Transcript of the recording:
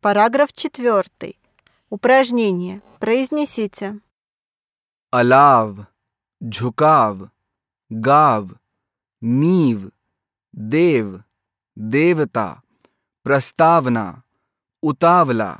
Параграф 4. Упражнение. Произнесите. Алав, झुकाव गाव नींव देव देवता प्रस्तावना उतावला